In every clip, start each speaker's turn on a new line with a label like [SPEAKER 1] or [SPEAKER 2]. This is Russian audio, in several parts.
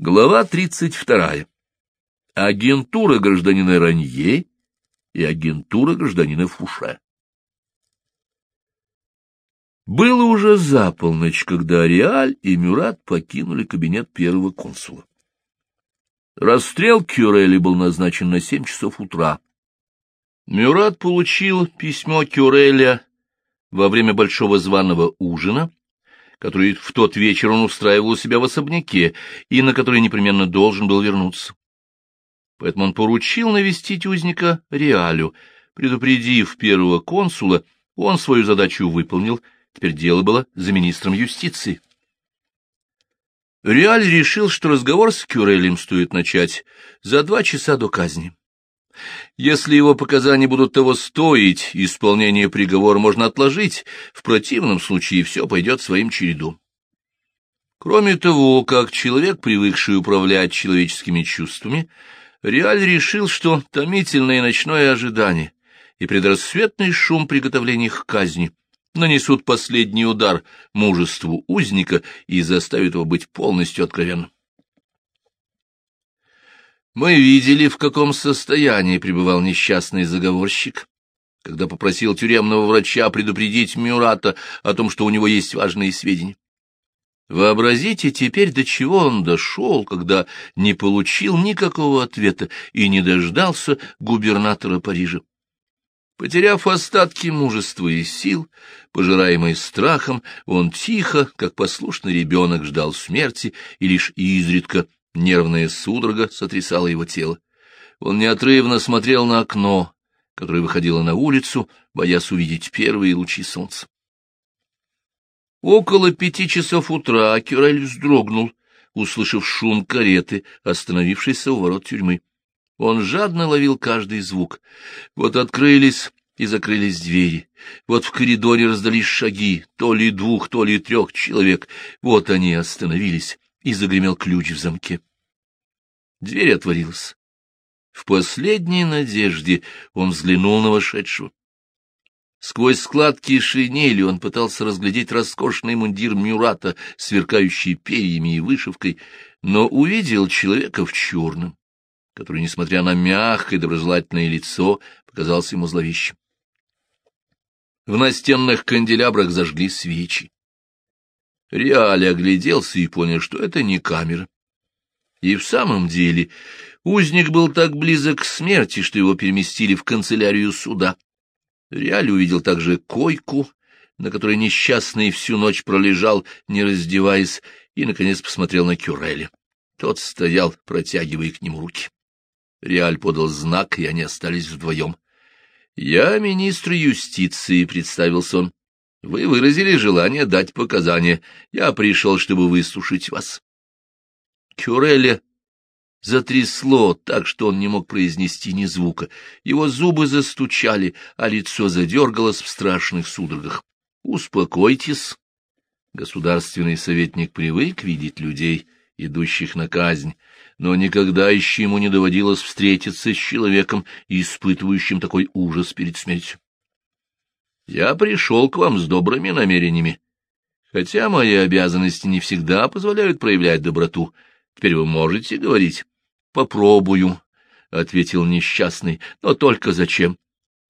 [SPEAKER 1] Глава 32. Агентура гражданина Ранье и агентура гражданина Фуше. Было уже за полночь, когда Реаль и Мюрат покинули кабинет первого консула. Расстрел Кюрели был назначен на семь часов утра. Мюрат получил письмо Кюреля во время большого званого ужина, который в тот вечер он устраивал у себя в особняке и на который непременно должен был вернуться. Поэтому он поручил навестить узника Реалю. Предупредив первого консула, он свою задачу выполнил, теперь дело было за министром юстиции. Реаль решил, что разговор с Кюрелем стоит начать за два часа до казни. Если его показания будут того стоить, исполнение приговора можно отложить, в противном случае все пойдет своим чередом. Кроме того, как человек, привыкший управлять человеческими чувствами, Реаль решил, что томительное ночное ожидание и предрассветный шум приготовлений к казни нанесут последний удар мужеству узника и заставят его быть полностью откровенным. Мы видели, в каком состоянии пребывал несчастный заговорщик, когда попросил тюремного врача предупредить Мюрата о том, что у него есть важные сведения. Вообразите теперь, до чего он дошел, когда не получил никакого ответа и не дождался губернатора Парижа. Потеряв остатки мужества и сил, пожираемый страхом, он тихо, как послушный ребенок, ждал смерти и лишь изредка Нервная судорога сотрясала его тело. Он неотрывно смотрел на окно, которое выходило на улицу, боясь увидеть первые лучи солнца. Около пяти часов утра Кюрель вздрогнул, услышав шум кареты, остановившейся у ворот тюрьмы. Он жадно ловил каждый звук. Вот открылись и закрылись двери. Вот в коридоре раздались шаги, то ли двух, то ли трех человек. Вот они остановились, и загремел ключ в замке. Дверь отворилась. В последней надежде он взглянул на вошедшего. Сквозь складки шинели он пытался разглядеть роскошный мундир Мюрата, сверкающий перьями и вышивкой, но увидел человека в черном, который, несмотря на мягкое доброжелательное лицо, показался ему зловещим. В настенных канделябрах зажгли свечи. Реали огляделся и понял, что это не камера. И в самом деле узник был так близок к смерти, что его переместили в канцелярию суда. Реаль увидел также койку, на которой несчастный всю ночь пролежал, не раздеваясь, и, наконец, посмотрел на Кюреля. Тот стоял, протягивая к нему руки. Реаль подал знак, и они остались вдвоем. — Я министр юстиции, — представился он. — Вы выразили желание дать показания. Я пришел, чтобы выслушать вас. Кюреля затрясло так, что он не мог произнести ни звука. Его зубы застучали, а лицо задергалось в страшных судорогах. — Успокойтесь. Государственный советник привык видеть людей, идущих на казнь, но никогда еще ему не доводилось встретиться с человеком, испытывающим такой ужас перед смертью. Я пришел к вам с добрыми намерениями, хотя мои обязанности не всегда позволяют проявлять доброту — Теперь вы можете говорить? — Попробую, — ответил несчастный. — Но только зачем?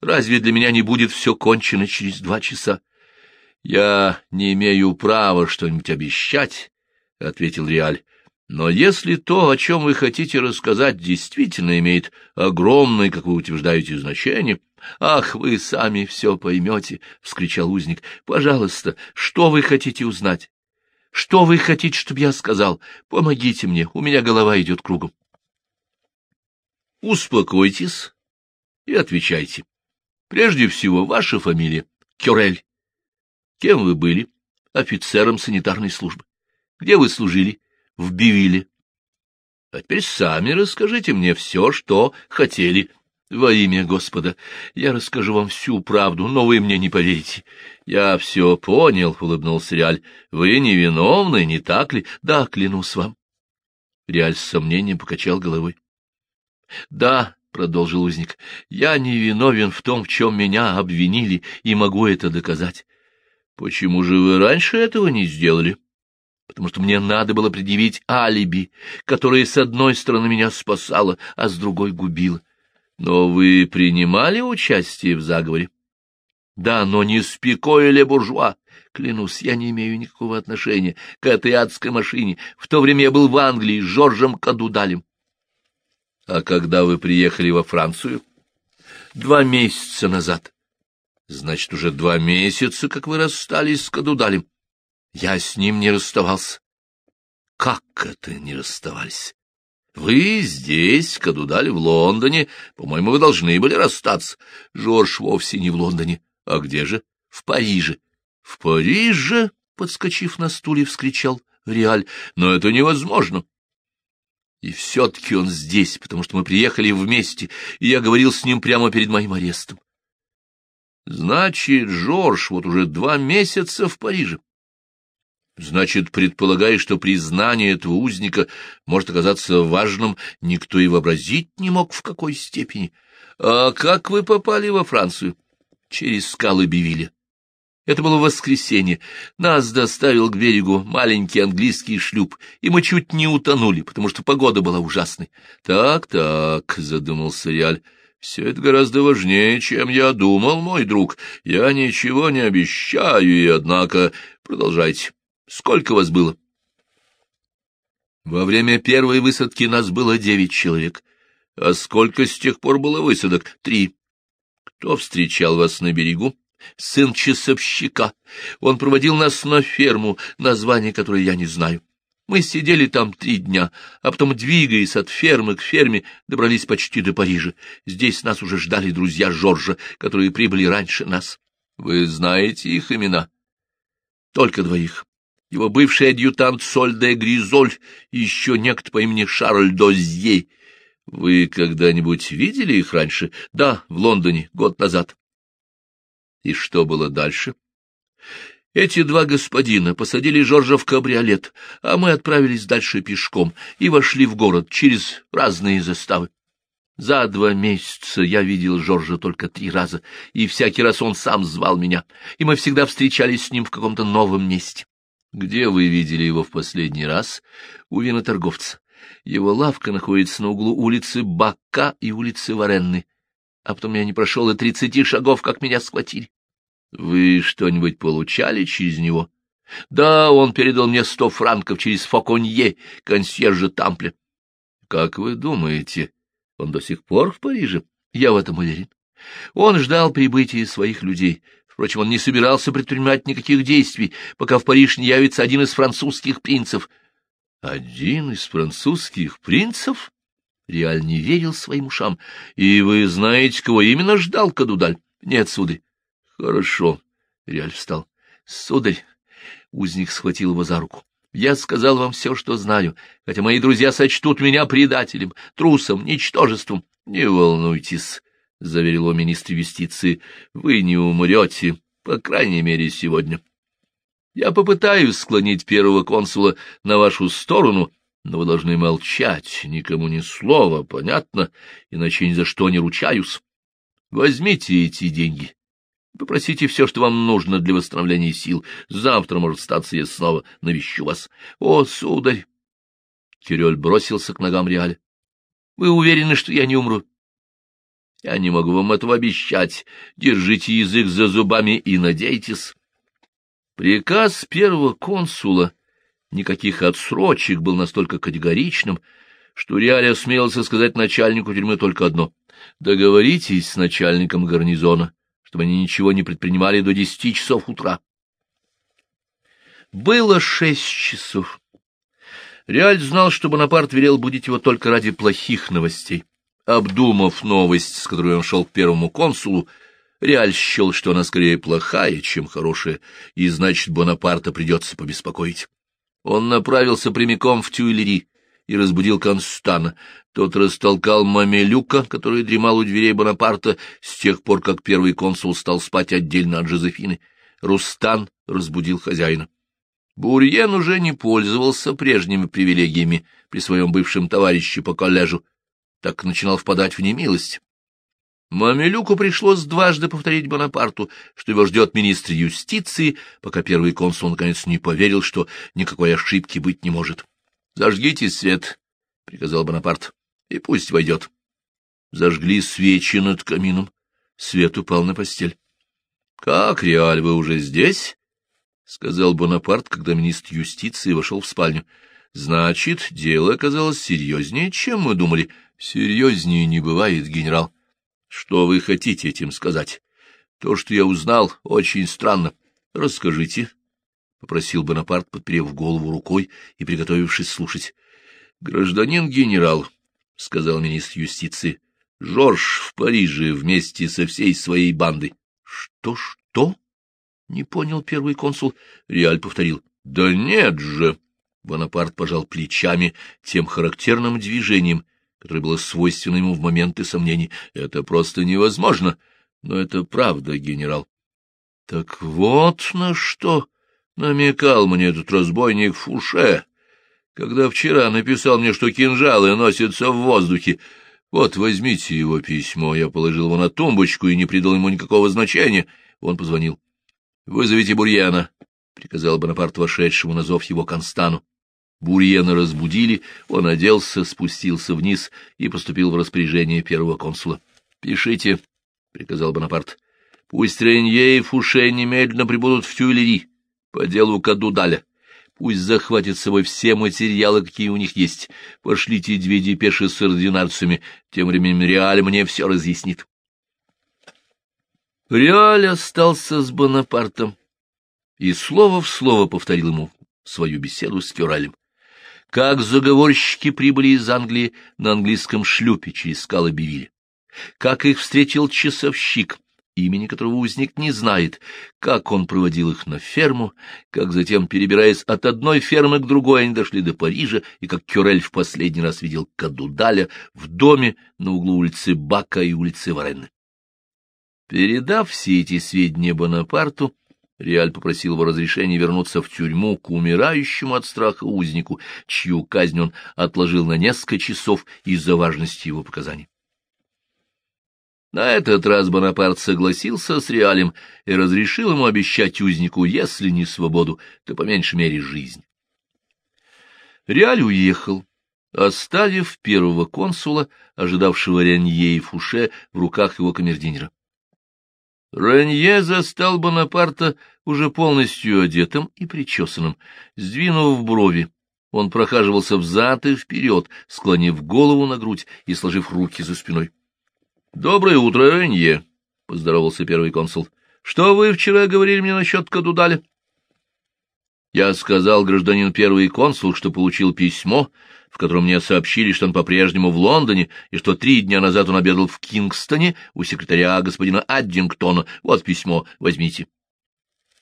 [SPEAKER 1] Разве для меня не будет все кончено через два часа? — Я не имею права что-нибудь обещать, — ответил Реаль. — Но если то, о чем вы хотите рассказать, действительно имеет огромное, как вы утверждаете, значение... — Ах, вы сами все поймете! — вскричал узник. — Пожалуйста, что вы хотите узнать? Что вы хотите, чтобы я сказал? Помогите мне, у меня голова идет кругом. Успокойтесь и отвечайте. Прежде всего, ваша фамилия — Кюрель. Кем вы были? Офицером санитарной службы. Где вы служили? В Бивиле. А теперь сами расскажите мне все, что хотели. Во имя Господа, я расскажу вам всю правду, но вы мне не поверите. Я все понял, — улыбнулся Реаль. Вы невиновны, не так ли? Да, клянусь вам. Реаль с сомнением покачал головой. Да, — продолжил узник, — я невиновен в том, в чем меня обвинили, и могу это доказать. Почему же вы раньше этого не сделали? потому что мне надо было предъявить алиби, которое с одной стороны меня спасало, а с другой губило. Но вы принимали участие в заговоре? Да, но не с Пико или буржуа. Клянусь, я не имею никакого отношения к этой адской машине. В то время я был в Англии с Жоржем Кадудалем. А когда вы приехали во Францию? Два месяца назад. Значит, уже два месяца, как вы расстались с Кадудалем. Я с ним не расставался. Как это не расставались? Вы здесь, Кадудаль в Лондоне. По-моему, вы должны были расстаться. Жорж вовсе не в Лондоне. А где же? В Париже. В Париже? Подскочив на стуле, вскричал Реаль. Но это невозможно. И все-таки он здесь, потому что мы приехали вместе, и я говорил с ним прямо перед моим арестом. Значит, Жорж вот уже два месяца в Париже. Значит, предполагая, что признание этого узника может оказаться важным, никто и вообразить не мог в какой степени. А как вы попали во Францию? Через скалы Бивиля. Это было воскресенье. Нас доставил к берегу маленький английский шлюп, и мы чуть не утонули, потому что погода была ужасной. Так, так, задумался Реаль. Все это гораздо важнее, чем я думал, мой друг. Я ничего не обещаю, и однако продолжайте. Сколько вас было? Во время первой высадки нас было девять человек. А сколько с тех пор было высадок? Три. Кто встречал вас на берегу? Сын часовщика. Он проводил нас на ферму, название которой я не знаю. Мы сидели там три дня, а потом, двигаясь от фермы к ферме, добрались почти до Парижа. Здесь нас уже ждали друзья Жоржа, которые прибыли раньше нас. Вы знаете их имена? Только двоих его бывший адъютант Соль де Гризоль и еще некто по имени Шарль Дозье. Вы когда-нибудь видели их раньше? Да, в Лондоне, год назад. И что было дальше? Эти два господина посадили Жоржа в кабриолет, а мы отправились дальше пешком и вошли в город через разные заставы. За два месяца я видел Жоржа только три раза, и всякий раз он сам звал меня, и мы всегда встречались с ним в каком-то новом месте. Где вы видели его в последний раз? У виноторговца. Его лавка находится на углу улицы Бака и улицы Варенны. А потом я не прошел и тридцати шагов, как меня схватили. Вы что-нибудь получали через него? Да, он передал мне сто франков через Фоконье, консьержа Тампля. Как вы думаете, он до сих пор в Париже? Я в этом уверен. Он ждал прибытия своих людей — Впрочем, он не собирался предпринимать никаких действий, пока в Париж не явится один из французских принцев. — Один из французских принцев? Реаль не верил своим ушам. — И вы знаете, кого именно ждал Кадудаль? — Нет, сударь. — Хорошо. Реаль встал. — Сударь. Узник схватил его за руку. — Я сказал вам все, что знаю, хотя мои друзья сочтут меня предателем, трусом, ничтожеством. Не волнуйтесь. — заверил о министр юстиции, — вы не умрете, по крайней мере, сегодня. Я попытаюсь склонить первого консула на вашу сторону, но вы должны молчать, никому ни слова, понятно, иначе ни за что не ручаюсь. Возьмите эти деньги. Попросите все, что вам нужно для восстановления сил. Завтра, может, статься, я снова навещу вас. О, сударь! Кирюль бросился к ногам Реаля. Вы уверены, что я не умру? Я не могу вам этого обещать. Держите язык за зубами и надейтесь. Приказ первого консула, никаких отсрочек, был настолько категоричным, что Реаль осмелился сказать начальнику тюрьмы только одно — договоритесь с начальником гарнизона, чтобы они ничего не предпринимали до десяти часов утра. Было шесть часов. Реаль знал, что Бонапарт велел будить его только ради плохих новостей. Обдумав новость, с которой он шел к первому консулу, Реаль счел, что она скорее плохая, чем хорошая, и, значит, Бонапарта придется побеспокоить. Он направился прямиком в Тюильри и разбудил Констана. Тот растолкал Мамелюка, который дремал у дверей Бонапарта с тех пор, как первый консул стал спать отдельно от Жозефины. Рустан разбудил хозяина. Бурьен уже не пользовался прежними привилегиями при своем бывшем товарище по коллежу, так начинал впадать в немилость. Мамилюку пришлось дважды повторить Бонапарту, что его ждет министр юстиции, пока первый консул наконец не поверил, что никакой ошибки быть не может. — Зажгите свет, — приказал Бонапарт, — и пусть войдет. Зажгли свечи над камином. Свет упал на постель. — Как, Реаль, вы уже здесь? — сказал Бонапарт, когда министр юстиции вошел в спальню. — Значит, дело оказалось серьезнее, чем мы думали. Серьезнее не бывает, генерал. — Что вы хотите этим сказать? То, что я узнал, очень странно. Расскажите, — попросил Бонапарт, подперев голову рукой и приготовившись слушать. — Гражданин генерал, — сказал министр юстиции, — Жорж в Париже вместе со всей своей бандой. — Что, что? — не понял первый консул. Реаль повторил. — Да нет же! Бонапарт пожал плечами тем характерным движением, которое было свойственно ему в моменты сомнений. Это просто невозможно. Но это правда, генерал. Так вот на что намекал мне этот разбойник Фуше, когда вчера написал мне, что кинжалы носятся в воздухе. Вот, возьмите его письмо. Я положил его на тумбочку и не придал ему никакого значения. Он позвонил. — Вызовите Бурьяна, — приказал Бонапарт вошедшему на зов его Констану. Бурьена разбудили, он оделся, спустился вниз и поступил в распоряжение первого консула. — Пишите, — приказал Бонапарт. — Пусть Ренье и Фуше немедленно прибудут в Тюильри по делу Кадудаля. Пусть захватят с собой все материалы, какие у них есть. Пошлите две депеши с ординарциями, тем временем Реаль мне все разъяснит. Реаль остался с Бонапартом и слово в слово повторил ему свою беседу с Кюралем как заговорщики прибыли из Англии на английском шлюпе через скалы Бивиля, как их встретил часовщик, имени которого узник не знает, как он проводил их на ферму, как затем, перебираясь от одной фермы к другой, они дошли до Парижа, и как Кюрель в последний раз видел Кадудаля в доме на углу улицы Бака и улицы Варенны. Передав все эти сведения Бонапарту, Реаль попросил его разрешения вернуться в тюрьму к умирающему от страха узнику, чью казнь он отложил на несколько часов из-за важности его показаний. На этот раз Бонапарт согласился с Реалем и разрешил ему обещать узнику, если не свободу, то по меньшей мере жизнь. Реаль уехал, оставив первого консула, ожидавшего Ренье и Фуше, в руках его камердинера. Ранье застал Бонапарта уже полностью одетым и причесанным. Сдвинув брови, он прохаживался взад и вперед, склонив голову на грудь и сложив руки за спиной. — Доброе утро, Ранье, — поздоровался первый консул. — Что вы вчера говорили мне насчет Кадудаля? — Я сказал, гражданин первый консул, что получил письмо, в котором мне сообщили, что он по-прежнему в Лондоне, и что три дня назад он обедал в Кингстоне у секретаря господина Аддингтона. Вот письмо, возьмите.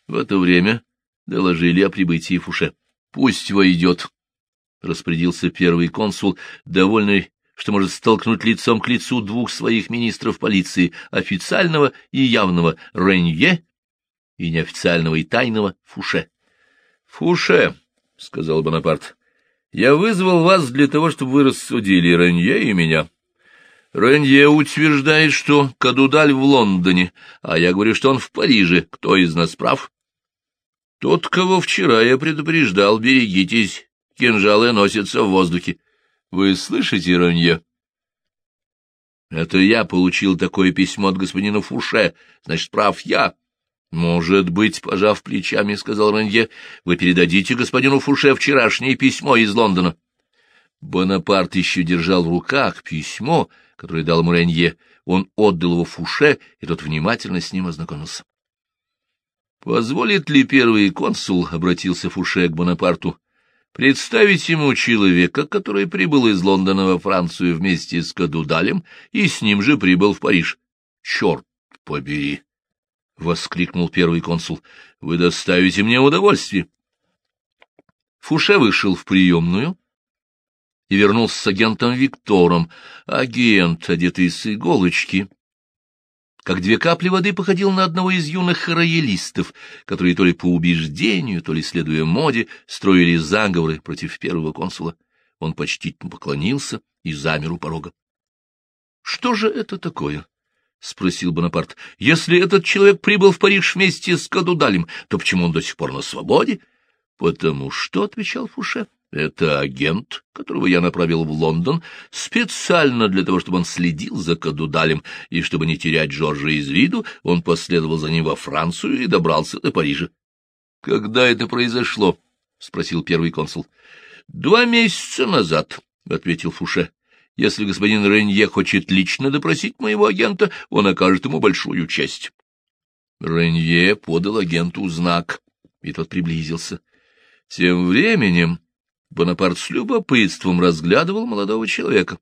[SPEAKER 1] В это время доложили о прибытии Фуше. — Пусть войдет, — распорядился первый консул, довольный, что может столкнуть лицом к лицу двух своих министров полиции, официального и явного Ренье и неофициального и тайного Фуше. — Фуше, — сказал Бонапарт, я вызвал вас для того, чтобы вы рассудили Ренье и меня. Ренье утверждает, что Кадудаль в Лондоне, а я говорю, что он в Париже. Кто из нас прав? Тот, кого вчера я предупреждал, берегитесь, кинжалы носятся в воздухе. Вы слышите, Ренье? Это я получил такое письмо от господина Фуше, значит, прав я. — Может быть, — пожав плечами, — сказал Ранье, — вы передадите господину Фуше вчерашнее письмо из Лондона. Бонапарт еще держал в руках письмо, которое дал ему Ранье. Он отдал его Фуше, и тот внимательно с ним ознакомился. — Позволит ли первый консул, — обратился Фуше к Бонапарту, — представить ему человека, который прибыл из Лондона во Францию вместе с Кадудалем и с ним же прибыл в Париж? Черт побери! — воскликнул первый консул. — Вы доставите мне удовольствие. Фуше вышел в приемную и вернулся с агентом Виктором. Агент, одетый с иголочки, как две капли воды, походил на одного из юных роялистов, которые то ли по убеждению, то ли следуя моде, строили заговоры против первого консула. Он почтительно поклонился и замер у порога. — Что же это такое? — спросил Бонапарт. — Если этот человек прибыл в Париж вместе с Кадудалем, то почему он до сих пор на свободе? — Потому что, — отвечал Фуше, — это агент, которого я направил в Лондон специально для того, чтобы он следил за Кадудалем, и чтобы не терять Джорджа из виду, он последовал за ним во Францию и добрался до Парижа. — Когда это произошло? — спросил первый консул. — Два месяца назад, — ответил Фуше. — Если господин Ренье хочет лично допросить моего агента, он окажет ему большую честь. Ренье подал агенту знак, и тот приблизился. Тем временем Бонапарт с любопытством разглядывал молодого человека.